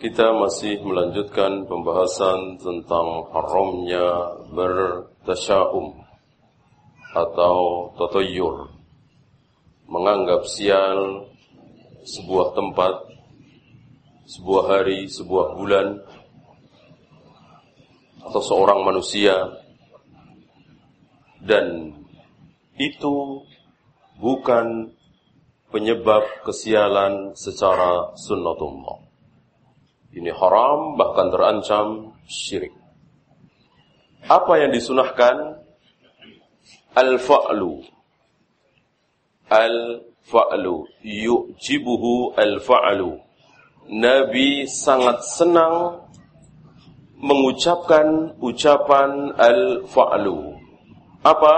Kita masih melanjutkan pembahasan tentang haramnya bertasya'um atau tatoyur. Menganggap sial sebuah tempat, sebuah hari, sebuah bulan, atau seorang manusia. Dan itu bukan penyebab kesialan secara sunnatullah. Ini haram bahkan terancam syirik. Apa yang disunahkan? Al-fa'lu. Al-fa'lu. Yu'jibuhu al-fa'lu. Nabi sangat senang mengucapkan ucapan al-fa'lu. Apa?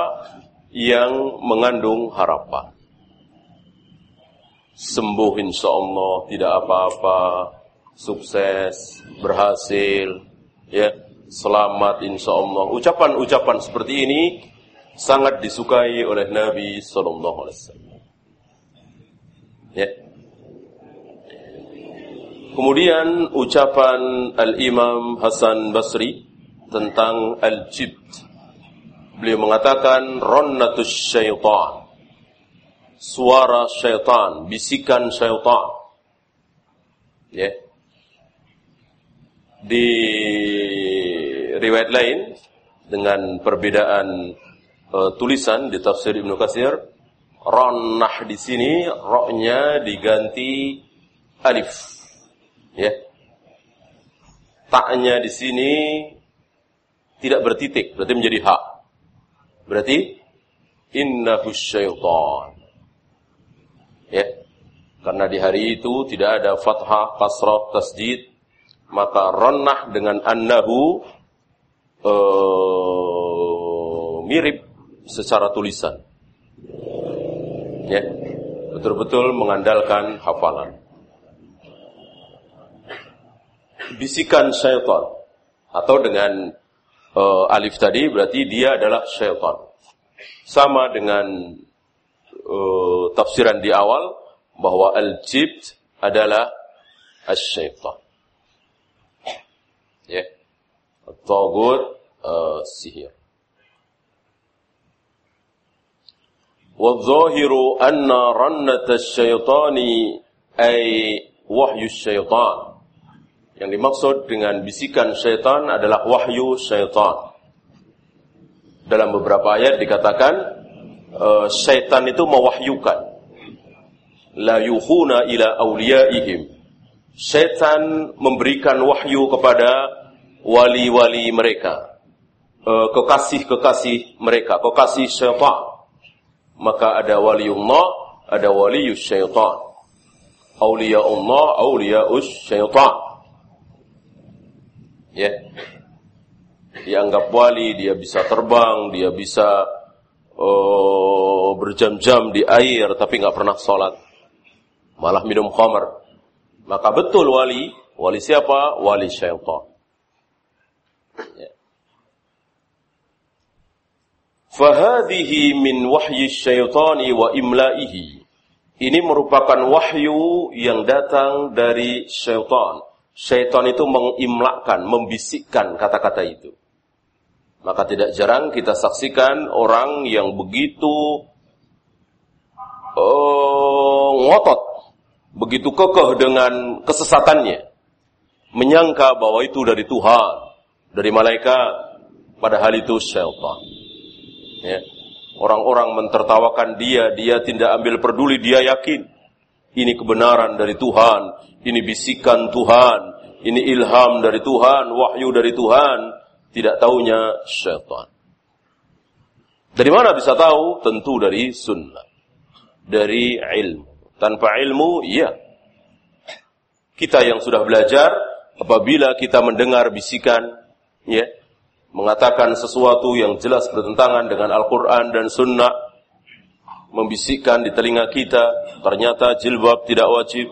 Yang mengandung harapan. Sembuh insya Allah, tidak apa-apa, sukses, berhasil, ya, selamat insya Allah. Ucapan-ucapan seperti ini sangat disukai oleh Nabi Sallallahu Alaihi Wasallam. Ya. Kemudian ucapan Al-Imam Hasan Basri tentang Al-Jibt. Beliau mengatakan, Ronnatus syaitan. Suara syaitan, bisikan syaitan. Ya. Di riwayat lain dengan perbedaan uh, tulisan di tafsir Ibnu Katsir, ronnah di sini roknya diganti alif. Ya. Taknya di sini tidak bertitik, berarti menjadi hak. Berarti innahu syaitan. Ya. Karena di hari itu tidak ada fathah, kasrah, tasjid, maka ronnah dengan annahu uh, mirip secara tulisan. Ya, betul-betul mengandalkan hafalan. Bisikan syaitan atau dengan uh, alif tadi berarti dia adalah syaitan. Sama dengan uh, tafsiran di awal bahwa al-jibt adalah as-syaitan. Ya. Tagut uh, sihir. والظاهر أن رنة الشيطان أي وحي الشيطان yang dimaksud dengan bisikan syaitan adalah wahyu syaitan. Dalam beberapa ayat dikatakan uh, syaitan itu mewahyukan. La yuhuna ila awliyaihim. Syaitan memberikan wahyu kepada wali-wali mereka, kekasih-kekasih mereka, kekasih syaitan. Maka ada waliullah, ada waliyus syaitan. Auliyaullah, auliyaus syaitan. Ya. Dianggap wali, dia bisa terbang, dia bisa uh, berjam-jam di air tapi nggak pernah sholat. Malah minum khamar. Maka betul wali, wali siapa? Wali syaitan. Ya. Fahadihi min wahyi syaitani wa imla'ihi. Ini merupakan wahyu yang datang dari syaitan. Syaitan itu mengimlakkan, membisikkan kata-kata itu. Maka tidak jarang kita saksikan orang yang begitu uh, ngotot, begitu kekeh dengan kesesatannya. Menyangka bahwa itu dari Tuhan, dari malaikat, padahal itu syaitan. Ya. Orang-orang mentertawakan dia, dia tidak ambil peduli, dia yakin. Ini kebenaran dari Tuhan, ini bisikan Tuhan, ini ilham dari Tuhan, wahyu dari Tuhan. Tidak taunya syaitan. Dari mana bisa tahu? Tentu dari sunnah. Dari ilmu. Tanpa ilmu, iya. Kita yang sudah belajar, apabila kita mendengar bisikan ya mengatakan sesuatu yang jelas bertentangan dengan Al-Qur'an dan sunnah membisikkan di telinga kita ternyata jilbab tidak wajib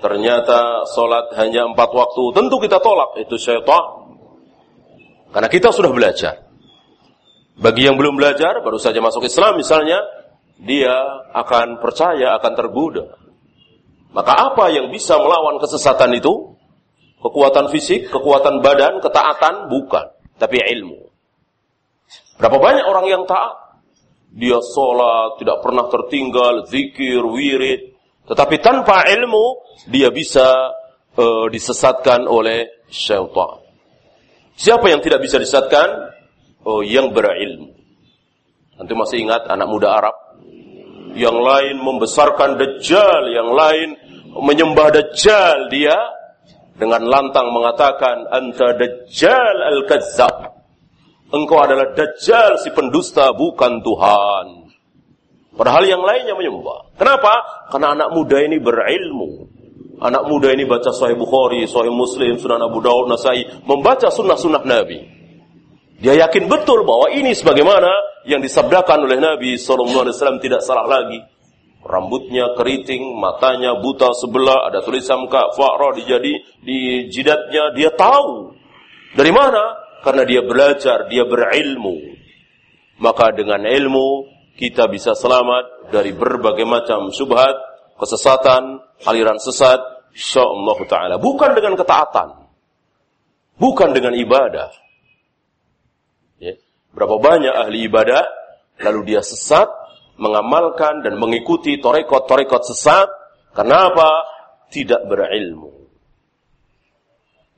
ternyata solat hanya empat waktu tentu kita tolak itu syaitan karena kita sudah belajar bagi yang belum belajar baru saja masuk Islam misalnya dia akan percaya akan tergoda maka apa yang bisa melawan kesesatan itu? Kekuatan fisik, kekuatan badan, ketaatan? Bukan. Tapi ilmu. Berapa banyak orang yang taat? Dia sholat, tidak pernah tertinggal, zikir, wirid. Tetapi tanpa ilmu, dia bisa uh, disesatkan oleh syaitan. Siapa yang tidak bisa disesatkan? Oh, yang berilmu. Nanti masih ingat anak muda Arab yang lain membesarkan Dajjal, yang lain menyembah Dajjal, dia dengan lantang mengatakan, Anta Dajjal Al-Kazzab. Engkau adalah Dajjal si pendusta, bukan Tuhan. Padahal yang lainnya menyembah. Kenapa? Karena anak muda ini berilmu. Anak muda ini baca Sahih Bukhari, Sahih Muslim, Sunan Abu Daud, Nasai, membaca sunnah-sunnah Nabi. Dia yakin betul bahwa ini sebagaimana yang disabdakan oleh Nabi SAW tidak salah lagi. Rambutnya keriting, matanya buta sebelah, ada tulisan kafara di jadi di jidatnya, dia tahu. Dari mana? Karena dia belajar, dia berilmu. Maka dengan ilmu kita bisa selamat dari berbagai macam subhat, kesesatan, aliran sesat, insyaallah taala. Bukan dengan ketaatan. Bukan dengan ibadah. Berapa banyak ahli ibadah, lalu dia sesat, mengamalkan dan mengikuti torekot-torekot sesat. Kenapa? Tidak berilmu.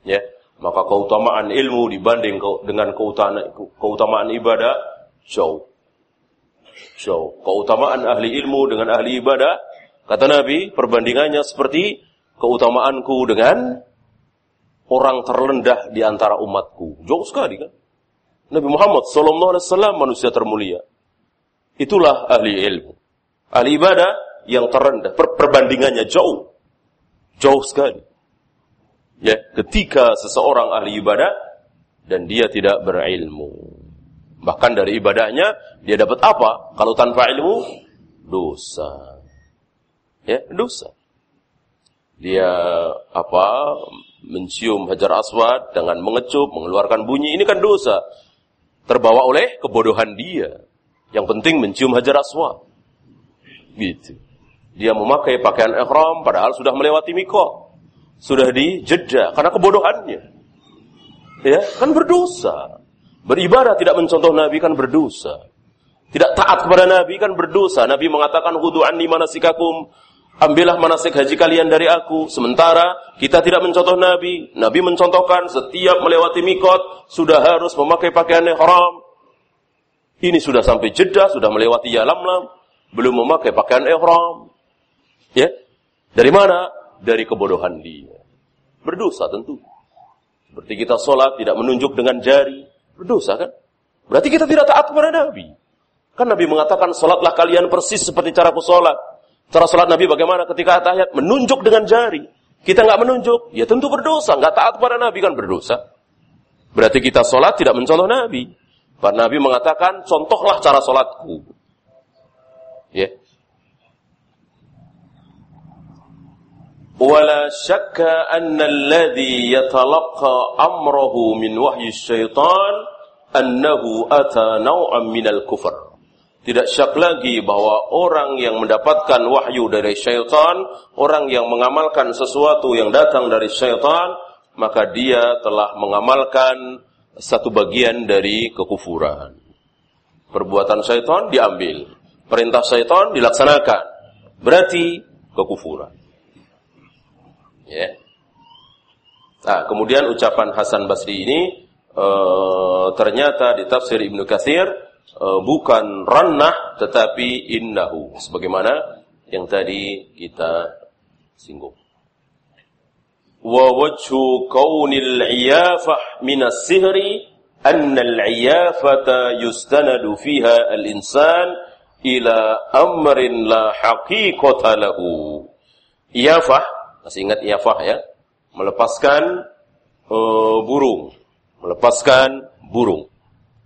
Ya, maka keutamaan ilmu dibanding dengan keutamaan, keutamaan ibadah jauh. Jauh. Keutamaan ahli ilmu dengan ahli ibadah, kata Nabi, perbandingannya seperti keutamaanku dengan orang terlendah di antara umatku. Jauh sekali kan? Nabi Muhammad sallallahu alaihi wasallam manusia termulia. Itulah ahli ilmu. Ahli ibadah yang terendah, per perbandingannya jauh. Jauh sekali. Ya, ketika seseorang ahli ibadah dan dia tidak berilmu. Bahkan dari ibadahnya dia dapat apa? Kalau tanpa ilmu dosa. Ya, dosa. Dia apa? mencium hajar aswad dengan mengecup, mengeluarkan bunyi, ini kan dosa terbawa oleh kebodohan dia. Yang penting mencium hajar aswad. Gitu. Dia memakai pakaian ihram padahal sudah melewati mikot. Sudah di jeda karena kebodohannya. Ya, kan berdosa. Beribadah tidak mencontoh Nabi kan berdosa. Tidak taat kepada Nabi kan berdosa. Nabi mengatakan hudu anni manasikakum ambillah manasik haji kalian dari aku. Sementara kita tidak mencontoh Nabi. Nabi mencontohkan setiap melewati mikot sudah harus memakai pakaian yang haram. Ini sudah sampai Jeddah, sudah melewati Yalamlam, belum memakai pakaian ihram. Ya. Dari mana? Dari kebodohan dia. Berdosa tentu. Seperti kita sholat tidak menunjuk dengan jari. Berdosa kan? Berarti kita tidak taat kepada Nabi. Kan Nabi mengatakan sholatlah kalian persis seperti cara sholat. Cara sholat Nabi bagaimana ketika tahiyat? Menunjuk dengan jari. Kita nggak menunjuk, ya tentu berdosa. Nggak taat kepada Nabi kan berdosa. Berarti kita sholat tidak mencontoh Nabi. Pak Nabi mengatakan, contohlah cara sholatku. Ya. ولا شك أن الذي يتلقى أمره من وحي الشيطان أنه أتى نوعا من الكفر tidak syak lagi bahwa orang yang mendapatkan wahyu dari syaitan, orang yang mengamalkan sesuatu yang datang dari syaitan, maka dia telah mengamalkan satu bagian dari kekufuran. Perbuatan syaitan diambil, perintah syaitan dilaksanakan. Berarti kekufuran. Ya. Nah, kemudian ucapan Hasan Basri ini e, ternyata di tafsir Ibnu Katsir uh, bukan rannah tetapi innahu sebagaimana yang tadi kita singgung. Wa wajhu kaunil iyafah min as-sihri anna al-iyafata yustanadu fiha al-insan ila amrin la haqiqata lahu. Iyafah, masih ingat iyafah ya? Melepaskan uh, burung, melepaskan burung.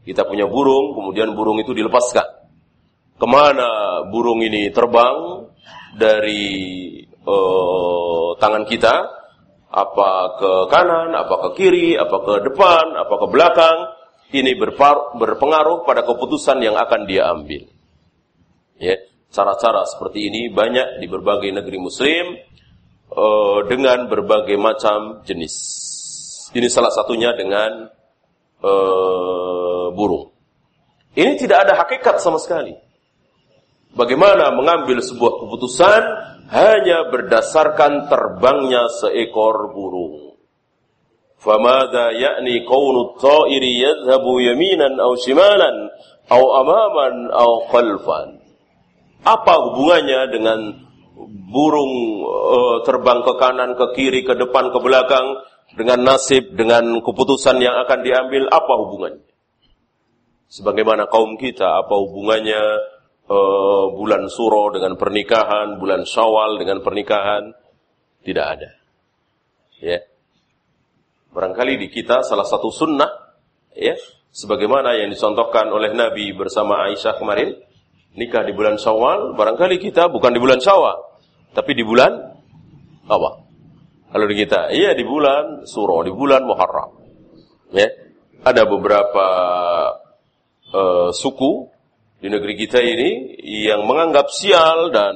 Kita punya burung, kemudian burung itu dilepaskan. Ke mana burung ini terbang dari uh, tangan kita? Apa ke kanan, apa ke kiri, apa ke depan, apa ke belakang? Ini berpengaruh pada keputusan yang akan dia ambil. Ya, cara-cara seperti ini banyak di berbagai negeri Muslim uh, dengan berbagai macam jenis. Ini salah satunya dengan uh, burung. Ini tidak ada hakikat sama sekali. Bagaimana mengambil sebuah keputusan hanya berdasarkan terbangnya seekor burung. Famada yakni kaunu ta'iri yadhabu yaminan aw shimalan aw amaman aw khalfan. Apa hubungannya dengan burung uh, terbang ke kanan, ke kiri, ke depan, ke belakang dengan nasib, dengan keputusan yang akan diambil, apa hubungannya? Sebagaimana kaum kita, apa hubungannya uh, bulan suro dengan pernikahan, bulan syawal dengan pernikahan? Tidak ada. Ya. Barangkali di kita salah satu sunnah, ya, sebagaimana yang dicontohkan oleh Nabi bersama Aisyah kemarin, nikah di bulan syawal, barangkali kita bukan di bulan syawal, tapi di bulan apa? Kalau di kita, iya di bulan Suro, di bulan Muharram. Ya, ada beberapa uh, suku di negeri kita ini yang menganggap sial dan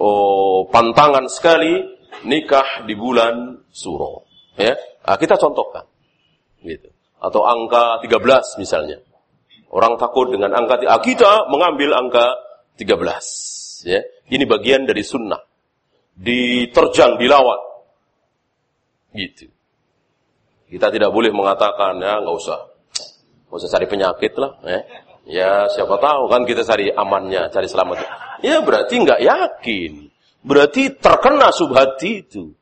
oh, pantangan sekali nikah di bulan Suro. Ya, nah, kita contohkan, gitu. Atau angka 13 misalnya. Orang takut dengan angka, ah, kita mengambil angka 13. Ya, ini bagian dari sunnah. Diterjang, dilawan Gitu. Kita tidak boleh mengatakan ya nggak usah, usah cari penyakit lah. Ya. ya siapa tahu kan kita cari amannya, cari selamat. Ya berarti nggak yakin. Berarti terkena subhat itu.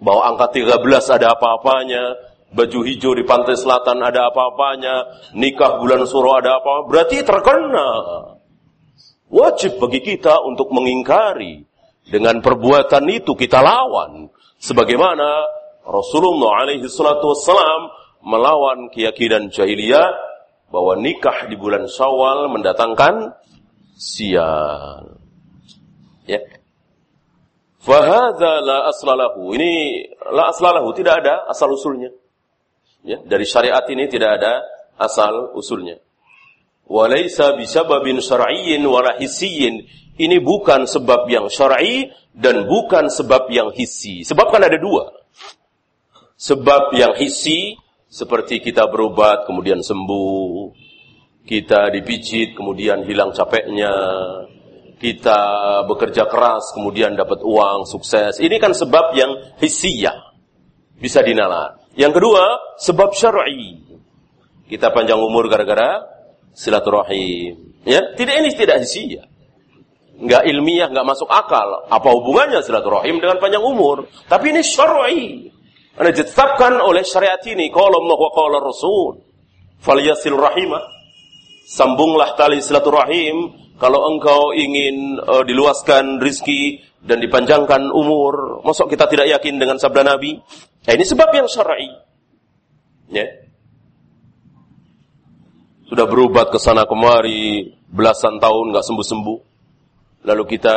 Bahwa angka 13 ada apa-apanya, baju hijau di pantai selatan ada apa-apanya, nikah bulan suro ada apa, berarti terkena. Wajib bagi kita untuk mengingkari. Dengan perbuatan itu kita lawan. Sebagaimana Rasulullah alaihi salatu wassalam melawan keyakinan jahiliyah bahwa nikah di bulan Syawal mendatangkan sial. Ya. Fahadha la aslalahu. Ini la aslalahu tidak ada asal usulnya. Ya, dari syariat ini tidak ada asal usulnya. Walaysa bisababin syar'iyyin wala hissiyyin. Ini bukan sebab yang syar'i dan bukan sebab yang hissi. Sebab kan ada dua. Sebab yang hisi seperti kita berobat kemudian sembuh, kita dipijit kemudian hilang capeknya, kita bekerja keras kemudian dapat uang, sukses. Ini kan sebab yang hisiyah. Bisa dinalar. Yang kedua, sebab syar'i. Kita panjang umur gara-gara silaturahim. Ya, tidak ini tidak hisiyah. Enggak ilmiah, enggak masuk akal. Apa hubungannya silaturahim dengan panjang umur? Tapi ini syar'i. Anda ditetapkan oleh syariat ini. Kalau Allah wa qala Rasul. Falyasil rahimah. Sambunglah tali silaturahim. Kalau engkau ingin uh, diluaskan rizki dan dipanjangkan umur. Masuk kita tidak yakin dengan sabda Nabi. Nah, ini sebab yang syar'i. Ya. Sudah berobat ke sana kemari belasan tahun nggak sembuh-sembuh. Lalu kita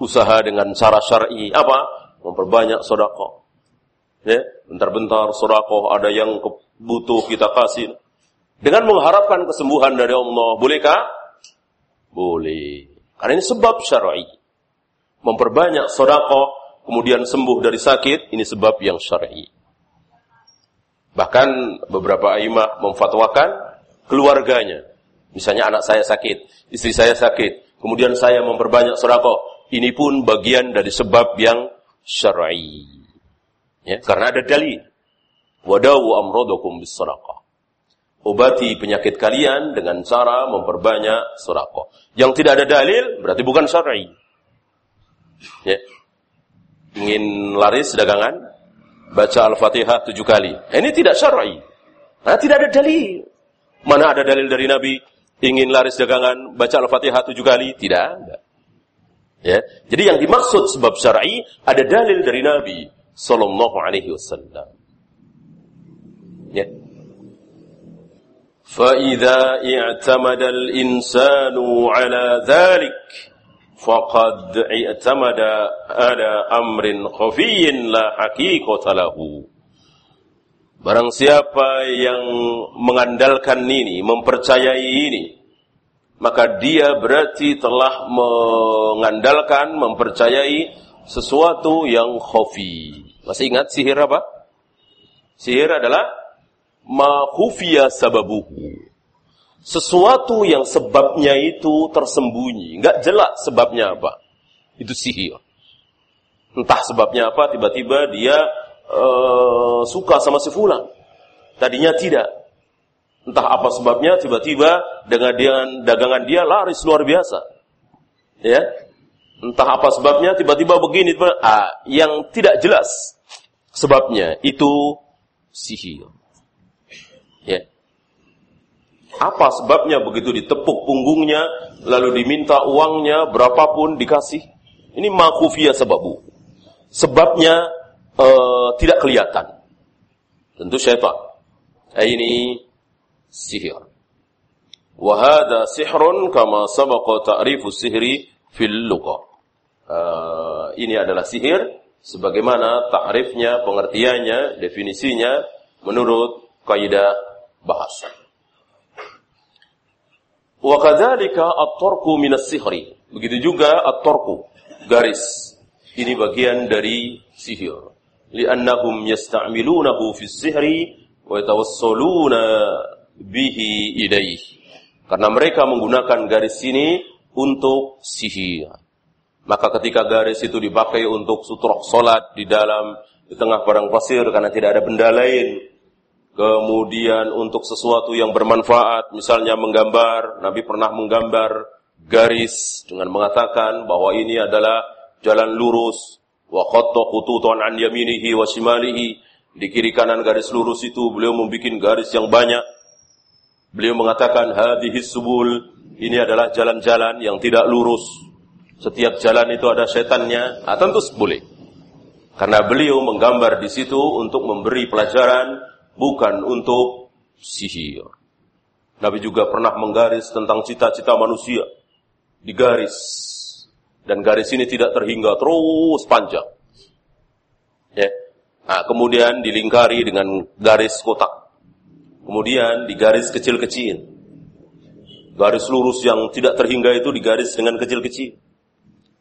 usaha dengan cara syar'i apa? Memperbanyak sodako Ya, bentar-bentar surakoh ada yang butuh kita kasih. Dengan mengharapkan kesembuhan dari Allah, bolehkah? Boleh. Karena ini sebab syar'i. Memperbanyak sodakoh, kemudian sembuh dari sakit, ini sebab yang syar'i. Bahkan beberapa imam memfatwakan keluarganya. Misalnya anak saya sakit, istri saya sakit, kemudian saya memperbanyak sodakoh. Ini pun bagian dari sebab yang syar'i. Ya, karena ada dalil. Wadawu amrodokum bis Obati penyakit kalian dengan cara memperbanyak sedekah. Yang tidak ada dalil berarti bukan syar'i. Ya. Ingin laris dagangan, baca Al-Fatihah tujuh kali. Ini tidak syar'i. Nah, tidak ada dalil. Mana ada dalil dari Nabi ingin laris dagangan, baca Al-Fatihah tujuh kali? Tidak ada. Ya. Jadi yang dimaksud sebab syar'i ada dalil dari Nabi sallallahu alaihi wasallam. Ya. فإذا اعتمد الإنسان على ذلك فقد اعتمد على أمر خفي لا حقيقة له Barang siapa yang mengandalkan ini, mempercayai ini, maka dia berarti telah mengandalkan, mempercayai sesuatu yang khafi. Masih ingat sihir apa? Sihir adalah ma khufiya sababuhu. Sesuatu yang sebabnya itu tersembunyi, enggak jelas sebabnya apa. Itu sihir. Entah sebabnya apa, tiba-tiba dia uh, suka sama si fulan. Tadinya tidak. Entah apa sebabnya, tiba-tiba dengan, dengan dagangan dia laris luar biasa. Ya, entah apa sebabnya, tiba-tiba begini. Ah, yang tidak jelas sebabnya itu sihir. Ya. Apa sebabnya begitu ditepuk punggungnya, lalu diminta uangnya berapapun dikasih? Ini makufiyah sebabu. Sebabnya uh, tidak kelihatan. Tentu syaitan. Eh, ini sihir. Wahada sihrun kama sabaqa ta'rifu sihri fil lughah. Uh, ini adalah sihir sebagaimana ta'rifnya, pengertiannya, definisinya menurut kaidah bahasa. Wa kadzalika at-tarku minas sihri. Begitu juga at-tarku, garis. Ini bagian dari sihir li'annahum yasta'milunahu fi sihri wa yatawassaluna bihi ilaih. Karena mereka menggunakan garis ini untuk sihir. Maka ketika garis itu dipakai untuk sutroh solat di dalam di tengah padang pasir karena tidak ada benda lain. Kemudian untuk sesuatu yang bermanfaat, misalnya menggambar, Nabi pernah menggambar garis dengan mengatakan bahwa ini adalah jalan lurus, wa khututan an yaminihi wa shimalihi. Di kiri kanan garis lurus itu beliau membuat garis yang banyak. Beliau mengatakan hadhihi subul ini adalah jalan-jalan yang tidak lurus setiap jalan itu ada setannya ah, tentu boleh karena beliau menggambar di situ untuk memberi pelajaran bukan untuk sihir Nabi juga pernah menggaris tentang cita-cita manusia di garis dan garis ini tidak terhingga terus panjang. Ya. Nah, kemudian dilingkari dengan garis kotak. Kemudian digaris kecil-kecil. Garis lurus yang tidak terhingga itu digaris dengan kecil-kecil.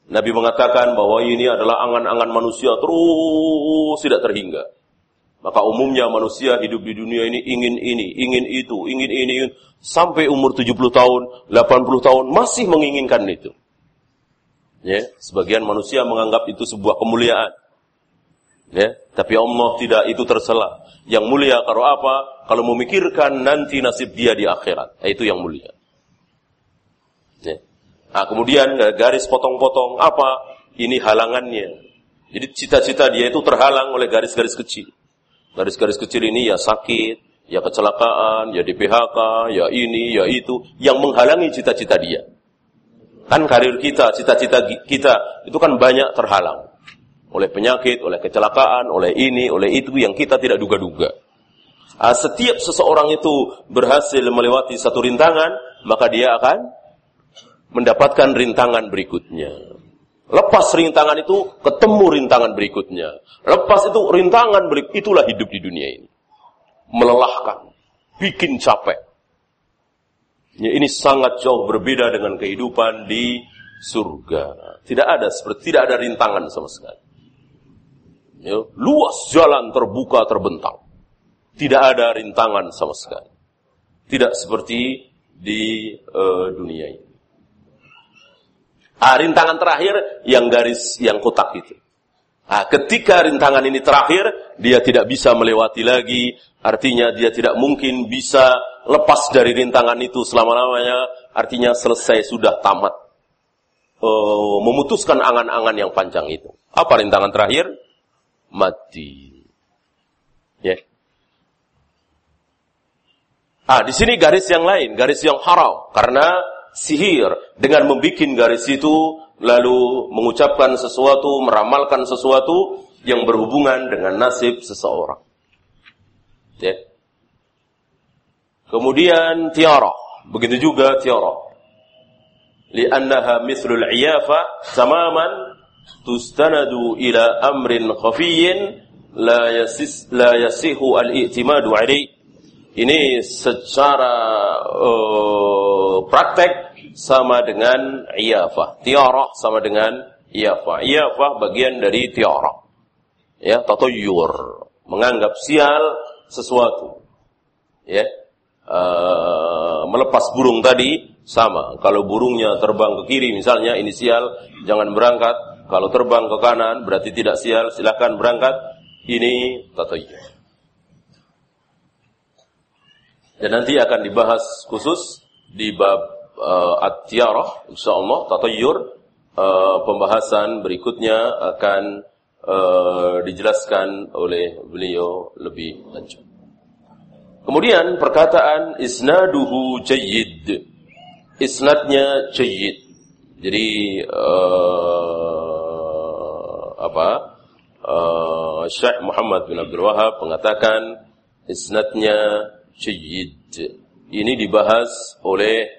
Nabi mengatakan bahwa ini adalah angan-angan manusia terus tidak terhingga. Maka umumnya manusia hidup di dunia ini ingin ini, ingin itu, ingin ini, ingin. sampai umur 70 tahun, 80 tahun masih menginginkan itu. Ya, sebagian manusia menganggap itu sebuah kemuliaan. Ya, tapi Allah tidak itu tersela. Yang mulia kalau apa? Kalau memikirkan nanti nasib dia di akhirat. Nah, itu yang mulia. Nah, kemudian garis potong-potong apa? Ini halangannya. Jadi cita-cita dia itu terhalang oleh garis-garis kecil. Garis-garis kecil ini ya sakit, ya kecelakaan, ya di PHK, ya ini, ya itu, yang menghalangi cita-cita dia. Kan karir kita, cita-cita kita itu kan banyak terhalang. Oleh penyakit, oleh kecelakaan, oleh ini, oleh itu yang kita tidak duga-duga. Ah, setiap seseorang itu berhasil melewati satu rintangan, maka dia akan mendapatkan rintangan berikutnya. Lepas rintangan itu, ketemu rintangan berikutnya. Lepas itu rintangan berik, itulah hidup di dunia ini. Melelahkan, bikin capek. Ya, ini sangat jauh berbeda dengan kehidupan di surga. Tidak ada seperti tidak ada rintangan sama sekali. Ya, luas jalan terbuka terbentang. Tidak ada rintangan sama sekali. Tidak seperti di uh, dunia ini. Ah, rintangan terakhir yang garis yang kotak itu. Nah, ketika rintangan ini terakhir, dia tidak bisa melewati lagi. Artinya dia tidak mungkin bisa lepas dari rintangan itu selama-lamanya, artinya selesai sudah tamat. Uh, memutuskan angan-angan yang panjang itu. Apa rintangan terakhir? Mati. Ya. Yeah. Ah, di sini garis yang lain, garis yang haram. Karena sihir dengan membuat garis itu lalu mengucapkan sesuatu, meramalkan sesuatu yang berhubungan dengan nasib seseorang. Ya. Kemudian tiara, begitu juga tiara. Li'annaha mithlul iyafa tamaman tustanadu ila amrin khafiyyin la yasis la yasihu al-i'timadu alaih. Ini secara uh, praktek sama dengan iyafah. Tiara sama dengan iyafah. Iyafah bagian dari tiara. Ya, tatayur. Menganggap sial sesuatu. Ya. Uh, melepas burung tadi sama. Kalau burungnya terbang ke kiri misalnya inisial jangan berangkat. Kalau terbang ke kanan berarti tidak sial, silakan berangkat. Ini tatayur. Dan nanti akan dibahas khusus di bab uh, at-tiarah insyaallah tatayur uh, pembahasan berikutnya akan uh, dijelaskan oleh beliau lebih lanjut. Kemudian perkataan isnaduhu jayyid. Isnadnya jayyid. Jadi uh, apa? Uh, Syekh Muhammad bin Abdul Wahab mengatakan isnadnya jayyid. Ini dibahas oleh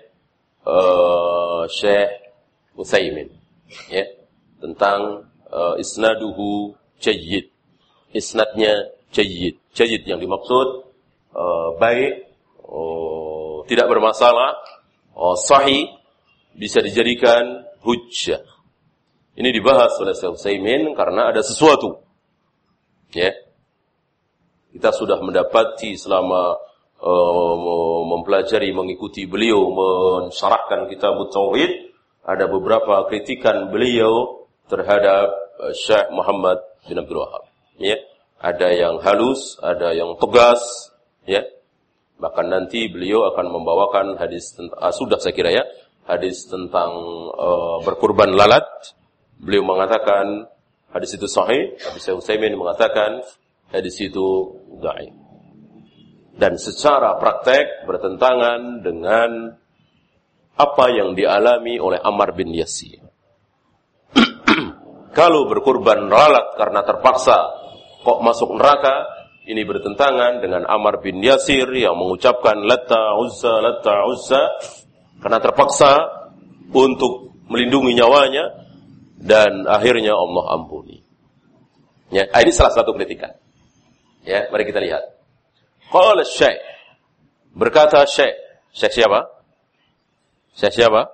uh, Syekh Utsaimin ya tentang uh, isnaduhu jayyid. Isnadnya jayyid. Jayyid yang dimaksud uh, baik, uh, tidak bermasalah, uh, sahih, bisa dijadikan hujjah. Ini dibahas oleh Syekh Utsaimin karena ada sesuatu. Ya. Kita sudah mendapati selama uh, mempelajari mengikuti beliau mensyarahkan kitab tauhid. Ada beberapa kritikan beliau terhadap uh, Syekh Muhammad bin Abdul Wahab. Ya ada yang halus ada yang tegas ya. Bahkan nanti beliau akan membawakan hadis tentang, uh, sudah saya kira ya hadis tentang uh, berkurban lalat. Beliau mengatakan hadis itu sahih. Hadis Utsaimin mengatakan hadis itu dhaif dan secara praktek bertentangan dengan apa yang dialami oleh Ammar bin Yasir. Kalau berkurban ralat karena terpaksa kok masuk neraka, ini bertentangan dengan Ammar bin Yasir yang mengucapkan latta uzza latta uzza karena terpaksa untuk melindungi nyawanya dan akhirnya Allah ampuni. Ya, ini salah satu kritikan. Ya, mari kita lihat. Qala Syekh. Berkata Syekh. Syekh siapa? Syekh siapa?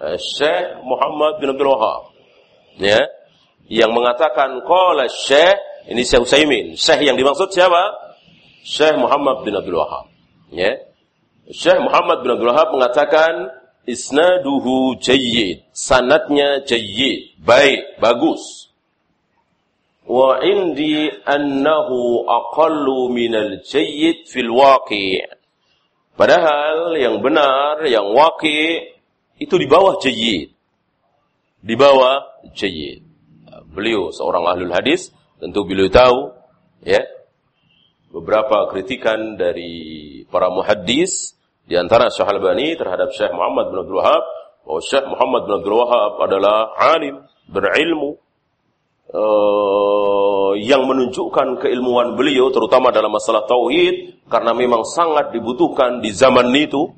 Eh, Syekh Muhammad bin Abdul Wahab. Ya. Yang mengatakan qala Syekh ini Syekh Utsaimin. Syekh yang dimaksud siapa? Syekh Muhammad bin Abdul Wahab. Ya. Syekh Muhammad bin Abdul Wahab mengatakan isnaduhu jayyid. Sanatnya jayyid, baik, bagus wa indi annahu aqallu minal jayyid fil waqi' padahal yang benar yang waqi' itu di bawah jayyid. Di bawah jayyid. Beliau seorang ahlul hadis tentu beliau tahu ya. Beberapa kritikan dari para muhaddis di antara Syekh Al-Albani terhadap Syekh Muhammad bin Abdul Wahab bahwa Syekh Muhammad bin Abdul Wahab adalah alim berilmu uh, yang menunjukkan keilmuan beliau terutama dalam masalah tauhid karena memang sangat dibutuhkan di zaman itu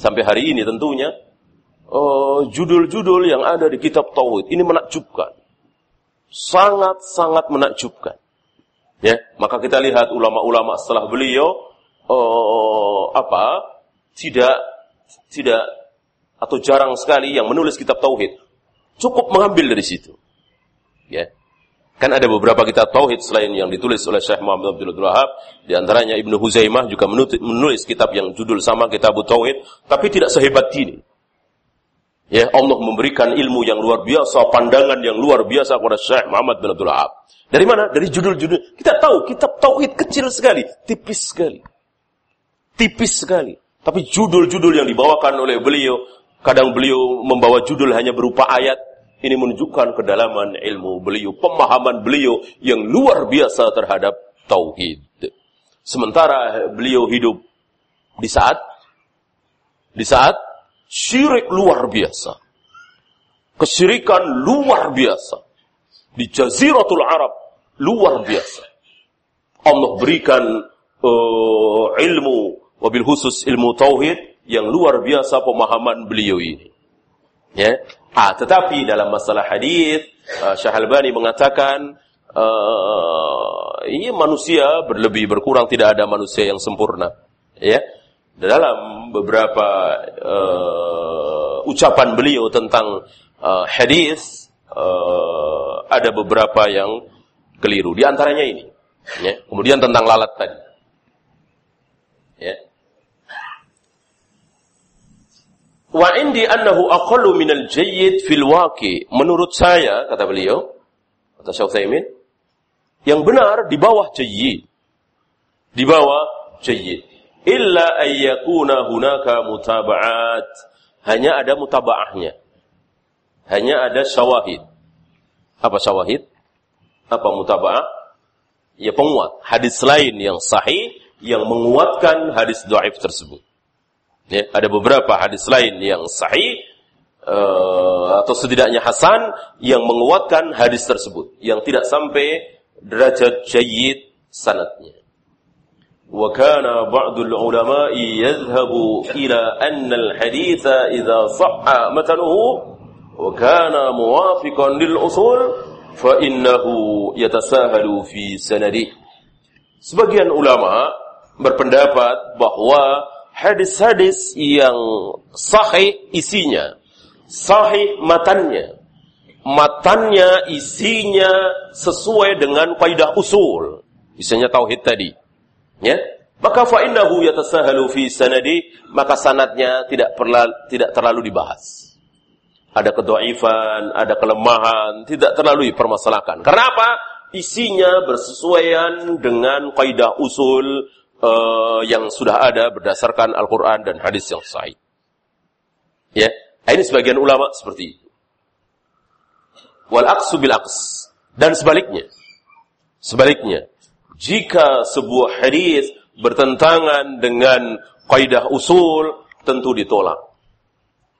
sampai hari ini tentunya eh, judul-judul uh, yang ada di kitab tauhid ini menakjubkan. Sangat-sangat menakjubkan. Ya maka kita lihat ulama-ulama setelah beliau uh, apa tidak tidak atau jarang sekali yang menulis kitab tauhid. Cukup mengambil dari situ. Ya Kan ada beberapa kitab tauhid selain yang ditulis oleh Syekh Muhammad Abdul Wahab, di antaranya Ibnu Huzaimah juga menulis kitab yang judul sama kitab tauhid, tapi tidak sehebat ini. Ya, Allah memberikan ilmu yang luar biasa, pandangan yang luar biasa kepada Syekh Muhammad bin Abdul Wahab. Dari mana? Dari judul-judul. Kita tahu kitab tauhid kecil sekali, tipis sekali. Tipis sekali. Tapi judul-judul yang dibawakan oleh beliau, kadang beliau membawa judul hanya berupa ayat, ini menunjukkan kedalaman ilmu beliau, pemahaman beliau yang luar biasa terhadap tauhid. Sementara beliau hidup di saat di saat syirik luar biasa. Kesyirikan luar biasa. Di jaziratul Arab luar biasa. Allah berikan uh, ilmu wabil khusus ilmu tauhid yang luar biasa pemahaman beliau ini. Ya. Ah, tetapi dalam masalah hadis, uh, mengatakan uh, ini manusia berlebih berkurang tidak ada manusia yang sempurna. Ya. Dalam beberapa uh, ucapan beliau tentang uh, hadis uh, ada beberapa yang keliru. Di antaranya ini. Ya. Kemudian tentang lalat tadi. Ya. Wa indi annahu aqallu minal jayyid fil waqi. Menurut saya, kata beliau, kata Syekh Utsaimin, yang benar di bawah jayyid. Di bawah jayyid. Illa ayyakuna hunaka mutaba'at. Hanya ada mutaba'ahnya. Hanya ada syawahid. Apa syawahid? Apa mutaba'ah? Ya penguat. Hadis lain yang sahih yang menguatkan hadis dhaif tersebut. Ya, ada beberapa hadis lain yang sahih uh, atau setidaknya hasan yang menguatkan hadis tersebut yang tidak sampai derajat jayyid sanatnya. وكان بعض العلماء يذهب إلى أن الحديث إذا صح متنه وكان موافقا للأصول فإنه يتساهل في سنده Sebagian ulama berpendapat bahwa hadis-hadis yang sahih isinya, sahih matannya, matannya isinya sesuai dengan kaidah usul, misalnya tauhid tadi. Ya, maka fa innahu yatasahalu fi sanadi, maka sanadnya tidak perla, tidak terlalu dibahas. Ada kedoifan, ada kelemahan, tidak terlalu dipermasalahkan. Karena apa? isinya bersesuaian dengan kaidah usul uh, yang sudah ada berdasarkan Al-Quran dan hadis yang sahih. Ya, ini sebagian ulama seperti itu. Wal aksu bil aks. Dan sebaliknya. Sebaliknya. Jika sebuah hadis bertentangan dengan kaidah usul, tentu ditolak.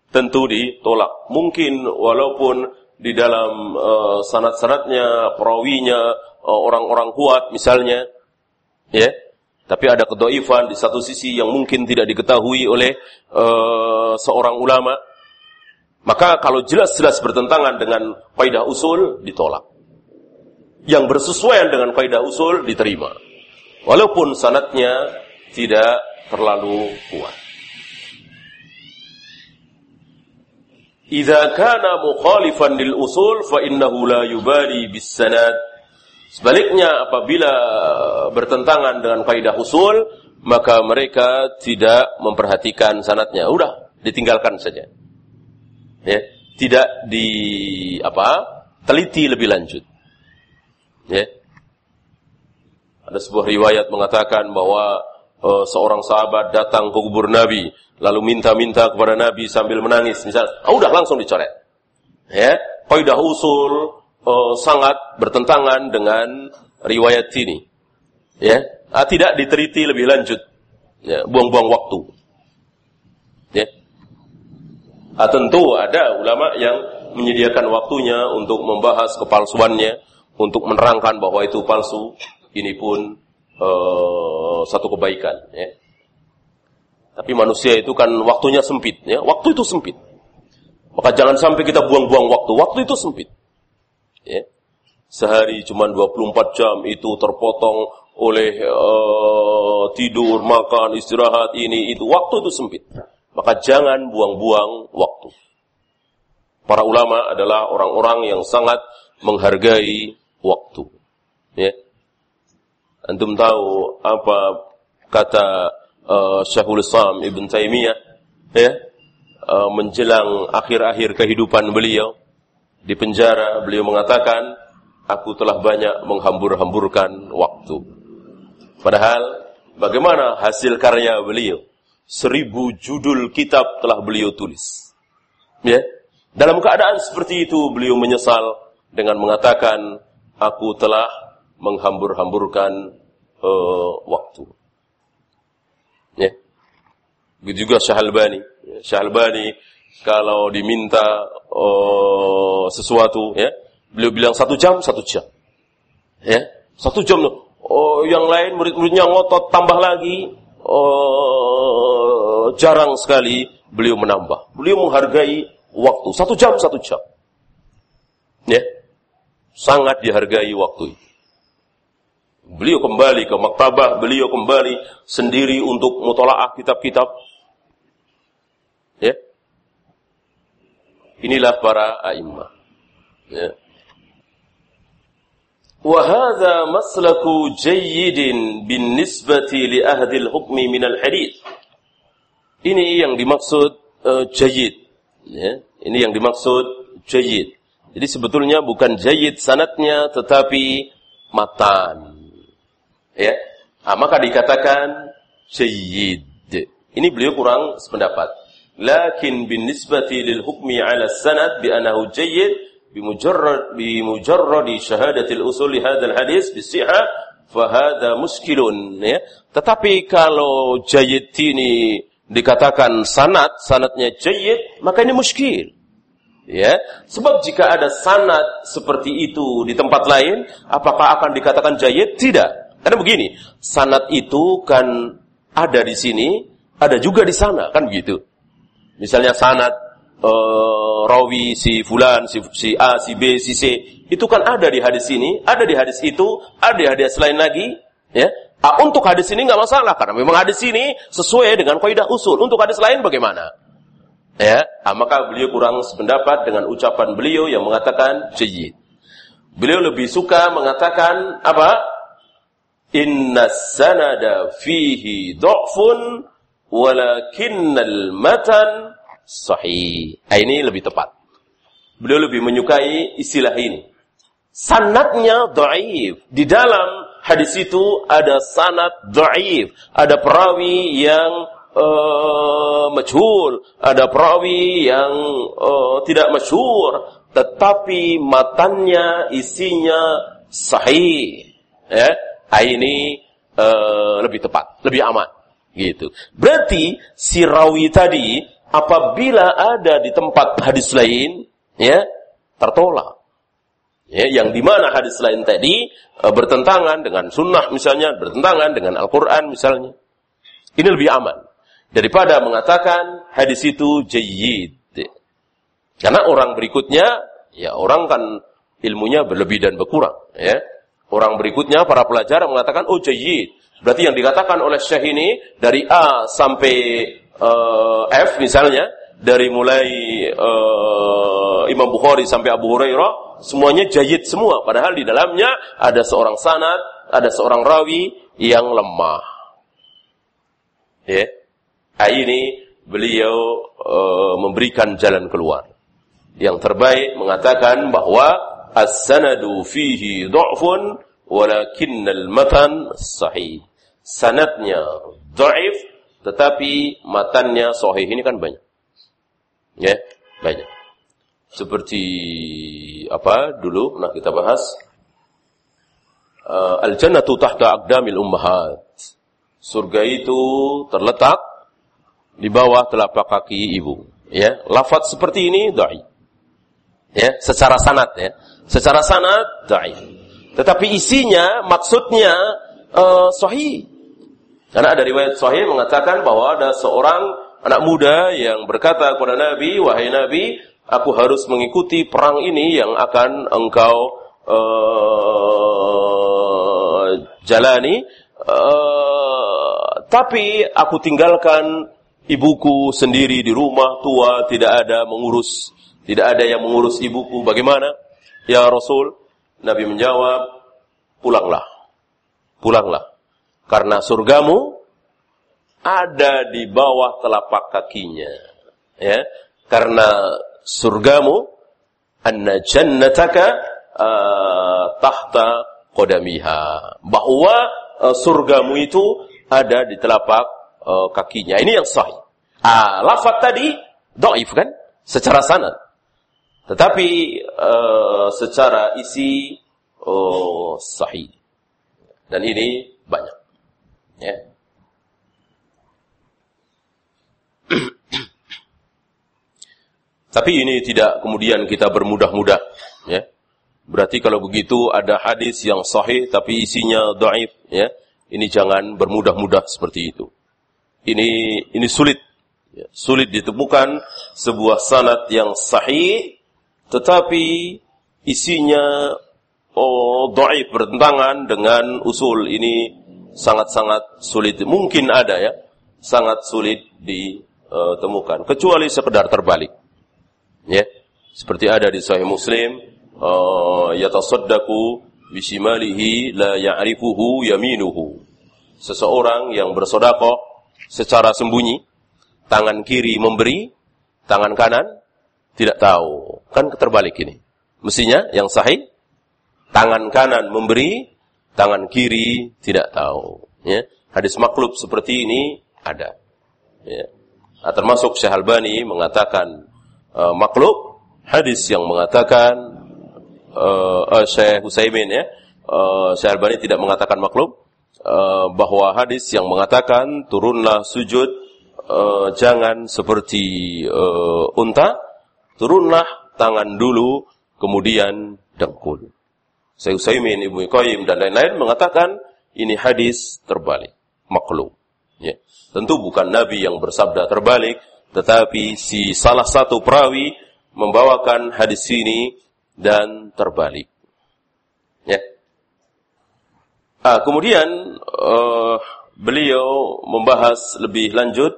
Tentu ditolak. Mungkin walaupun di dalam uh, sanat-sanatnya, perawinya, uh, orang-orang kuat misalnya, ya. Tapi ada kedoifan di satu sisi yang mungkin tidak diketahui oleh uh, seorang ulama. Maka kalau jelas-jelas bertentangan dengan kaidah usul, ditolak. Yang bersesuaian dengan kaidah usul, diterima. Walaupun sanatnya tidak terlalu kuat. Idza kana mukhalifan lil usul fa innahu la yubali bis sanad. Sebaliknya apabila bertentangan dengan kaidah usul, maka mereka tidak memperhatikan sanatnya. Udah, ditinggalkan saja. Ya, tidak di apa? teliti lebih lanjut. Ya. Ada sebuah riwayat mengatakan bahwa uh, seorang sahabat datang ke kubur Nabi lalu minta-minta kepada Nabi sambil menangis, misalnya, oh, udah langsung dicoret. Ya, kaidah usul uh, sangat bertentangan dengan riwayat ini. Ya, ah, tidak diteliti lebih lanjut. Ya, buang-buang waktu. Ya. Ah, tentu ada ulama yang menyediakan waktunya untuk membahas kepalsuannya, untuk menerangkan bahwa itu palsu. Ini pun uh, satu kebaikan. Ya. Tapi manusia itu kan waktunya sempit, ya. Waktu itu sempit. Maka jangan sampai kita buang-buang waktu. Waktu itu sempit. Ya. Sehari cuma 24 jam itu terpotong oleh uh, tidur, makan, istirahat, ini, itu. Waktu itu sempit. Maka jangan buang-buang waktu. Para ulama adalah orang-orang yang sangat menghargai waktu. Ya. Antum tahu apa kata uh, Syekhul Islam Ibn Taimiyah ya uh, menjelang akhir-akhir kehidupan beliau di penjara beliau mengatakan aku telah banyak menghambur-hamburkan waktu. Padahal bagaimana hasil karya beliau? Seribu judul kitab telah beliau tulis. Ya? Dalam keadaan seperti itu beliau menyesal dengan mengatakan aku telah menghambur-hamburkan uh, waktu. Ya. Begitu juga Syahalbani. Syahalbani kalau diminta oh, sesuatu, ya, beliau bilang satu jam, satu jam. Ya, satu jam. Oh, yang lain murid-muridnya ngotot tambah lagi. uh, jarang sekali beliau menambah. Beliau menghargai waktu satu jam satu jam. Ya, sangat dihargai waktu itu. Beliau kembali ke maktabah, beliau kembali sendiri untuk mutolaah kitab-kitab. Ya. Inilah para a'immah. Ya. وهذا مسلك جيد بالنسبة لأهل الحكم من الحديث ini yang dimaksud uh, jayid ya. ini yang dimaksud jayid jadi sebetulnya bukan jayid sanatnya tetapi matan ya nah, maka dikatakan jayid ini beliau kurang sependapat lil hukmi ala sanad bi anahu jayyid bimujarrad bimujarradi syahadatil usul hadzal hadis bisihha fahada muskilun ya. Tetapi kalau jayyid ini dikatakan sanad sanadnya jayyid maka ini muskil. Ya. Sebab jika ada sanad seperti itu di tempat lain apakah akan dikatakan jayyid? Tidak. Karena begini sanad itu kan ada di sini ada juga di sana kan begitu misalnya sanad uh, rawi si fulan, si, si A, si B, si C, itu kan ada di hadis ini, ada di hadis itu, ada di hadis lain lagi, ya. Ah, untuk hadis ini nggak masalah karena memang hadis ini sesuai dengan kaidah usul. Untuk hadis lain bagaimana? Ya, ah, maka beliau kurang sependapat dengan ucapan beliau yang mengatakan jayyid. Beliau lebih suka mengatakan apa? Inna sanada fihi dha'fun walakinnal matan sahih. Nah, ini lebih tepat. Beliau lebih menyukai istilah ini. Sanatnya dhaif. Di dalam hadis itu ada sanat dhaif. Ada perawi yang uh, majhul, ada perawi yang uh, tidak masyhur, tetapi matanya isinya sahih. Ya, ini uh, lebih tepat, lebih aman gitu. Berarti si rawi tadi apabila ada di tempat hadis lain, ya, tertolak. Ya, yang di mana hadis lain tadi e, bertentangan dengan sunnah misalnya, bertentangan dengan Al-Quran misalnya. Ini lebih aman. Daripada mengatakan hadis itu jayyid. Karena orang berikutnya, ya orang kan ilmunya berlebih dan berkurang. Ya. Orang berikutnya, para pelajar mengatakan, oh jayyid. Berarti yang dikatakan oleh Syekh ini, dari A sampai uh, F misalnya dari mulai uh, Imam Bukhari sampai Abu Hurairah semuanya jayid semua padahal di dalamnya ada seorang sanad, ada seorang rawi yang lemah. Ya. Yeah. ini beliau uh, memberikan jalan keluar. Yang terbaik mengatakan bahwa as-sanadu fihi dha'fun walakinnal matan sahih. Sanadnya dhaif tetapi matannya sahih ini kan banyak. Ya, banyak. Seperti apa dulu nah kita bahas uh, al-jannatu tahta aqdamil ummahat. Surga itu terletak di bawah telapak kaki ibu. Ya, lafaz seperti ini dhaif. Ya, secara sanad ya. Secara sanad dhaif. Tetapi isinya maksudnya uh, sahih. Karena ada riwayat sahih mengatakan bahwa ada seorang anak muda yang berkata kepada Nabi, "Wahai Nabi, aku harus mengikuti perang ini yang akan engkau uh, jalani, uh, tapi aku tinggalkan ibuku sendiri di rumah tua, tidak ada mengurus, tidak ada yang mengurus ibuku. Bagaimana?" Ya Rasul, Nabi menjawab, "Pulanglah. Pulanglah." Karena surgamu ada di bawah telapak kakinya. Ya, karena surgamu anna jannataka uh, tahta qadamiha. Bahwa uh, surgamu itu ada di telapak uh, kakinya. Ini yang sahih. Ah, lafaz tadi dhaif kan? Secara sanad. Tetapi uh, secara isi oh, sahih. Dan ini banyak. Ya. Tapi ini tidak kemudian kita bermudah-mudah, ya. Berarti kalau begitu ada hadis yang sahih tapi isinya dhaif, ya. Ini jangan bermudah-mudah seperti itu. ini ini sulit. Ya, sulit ditemukan sebuah sanad yang sahih tetapi isinya oh dhaif bertentangan dengan usul ini sangat-sangat sulit. Mungkin ada ya, sangat sulit ditemukan kecuali sekedar terbalik. Ya. Seperti ada di Sahih Muslim, uh, yatasaddaqu bisimalihi la ya'rifuhu yaminuhu. Seseorang yang bersodakoh secara sembunyi, tangan kiri memberi, tangan kanan tidak tahu. Kan terbalik ini. Mestinya yang sahih, tangan kanan memberi, tangan kiri tidak tahu. Ya. Hadis maklub seperti ini ada. Ya. Nah, termasuk Syekh Albani mengatakan uh, maklub hadis yang mengatakan uh, uh, Syekh Husaimin ya, uh, Syekh Albani tidak mengatakan maklum uh, bahwa hadis yang mengatakan turunlah sujud uh, jangan seperti uh, unta, turunlah tangan dulu kemudian dengkul. Syekh Husaimin, Ibnu Qayyim dan lain-lain mengatakan ini hadis terbalik, maklum. Ya. Tentu bukan Nabi yang bersabda terbalik, tetapi si salah satu perawi membawakan hadis ini dan terbalik. Ya. Ah, kemudian uh, beliau membahas lebih lanjut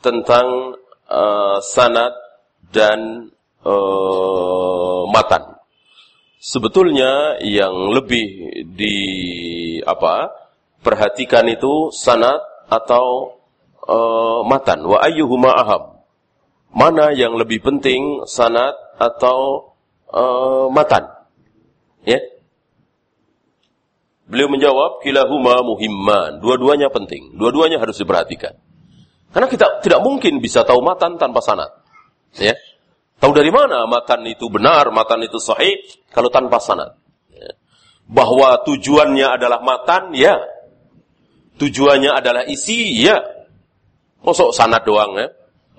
tentang uh, sanad dan uh, matan. Sebetulnya yang lebih di apa perhatikan itu sanad atau uh, matan. Wa ayyuhuma aham mana yang lebih penting sanat atau uh, matan? Ya. Beliau menjawab kilahuma muhimman. Dua-duanya penting. Dua-duanya harus diperhatikan. Karena kita tidak mungkin bisa tahu matan tanpa sanat. Ya. Tahu dari mana matan itu benar, matan itu sahih kalau tanpa sanat. Ya. Bahwa tujuannya adalah matan, ya. Tujuannya adalah isi, ya. Masuk sanat doang ya.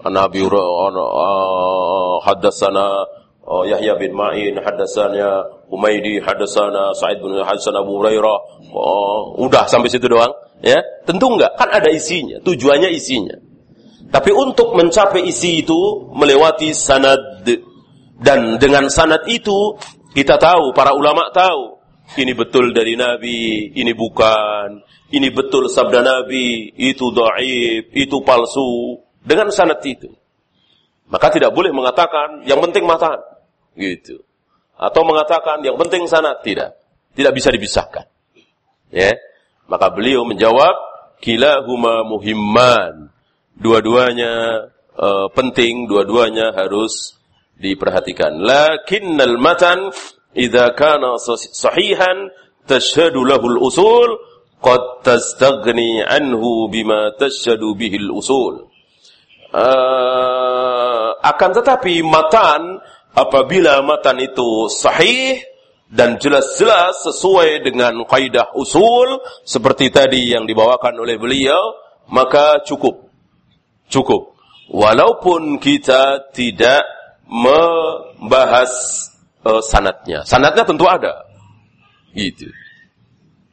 Nabi uh, haddatsana uh, Yahya bin Ma'in haddatsana Umaidi haddatsana Sa'id bin Hasan Abu Hurairah uh, udah sampai situ doang ya tentu enggak kan ada isinya tujuannya isinya tapi untuk mencapai isi itu melewati sanad dan dengan sanad itu kita tahu para ulama tahu ini betul dari Nabi, ini bukan, ini betul sabda Nabi, itu dhaif, itu palsu, dengan sanad itu. Maka tidak boleh mengatakan yang penting matan. Gitu. Atau mengatakan yang penting sanad. Tidak. Tidak bisa dipisahkan. Ya. Maka beliau menjawab, huma muhimman. Dua-duanya uh, penting, dua-duanya harus diperhatikan. Lakinnal matan idza kana sahihan tashhadu lahul usul qad tastaghni anhu bima tashhadu bihil usul. Uh, akan tetapi matan apabila matan itu sahih dan jelas-jelas sesuai dengan kaidah usul seperti tadi yang dibawakan oleh beliau maka cukup cukup. Walaupun kita tidak membahas uh, sanatnya. Sanatnya tentu ada. Gitu.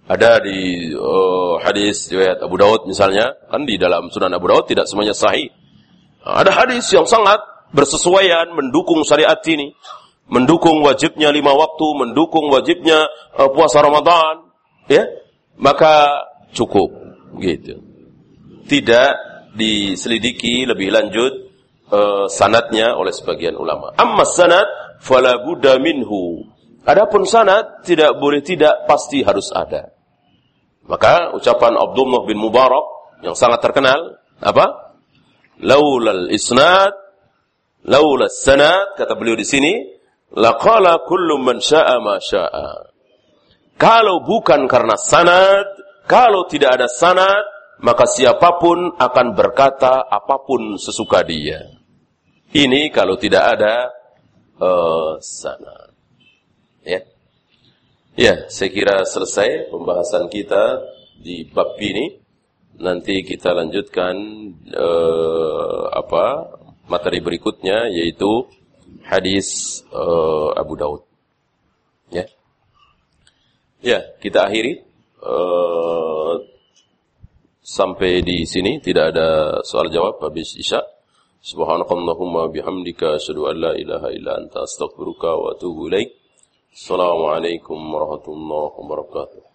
Ada di uh, hadis riwayat Abu Daud misalnya. Kan di dalam Sunan Abu Daud tidak semuanya sahih. Ada hadis yang sangat bersesuaian mendukung syariat ini, mendukung wajibnya lima waktu, mendukung wajibnya uh, puasa Ramadan, ya, maka cukup, gitu. Tidak diselidiki lebih lanjut uh, sanatnya oleh sebagian ulama. Amma sanat fala budda minhu. Adapun sanat tidak boleh tidak pasti harus ada. Maka ucapan Abdullah bin Mubarak yang sangat terkenal apa? laulal isnad laulal sanad kata beliau di sini laqala kullu man syaa ma syaa kalau bukan karena sanad kalau tidak ada sanad maka siapa pun akan berkata apa pun sesuka dia ini kalau tidak ada uh, sanad ya ya saya kira selesai pembahasan kita di bab ini nanti kita lanjutkan uh, apa materi berikutnya yaitu hadis uh, Abu Daud. Ya. Ya, kita akhiri uh, sampai di sini tidak ada soal jawab habis Isya. Subhanakallahumma bihamdika asyhadu an la ilaha illa anta astaghfiruka wa atubu ilaik. Assalamualaikum warahmatullahi wabarakatuh.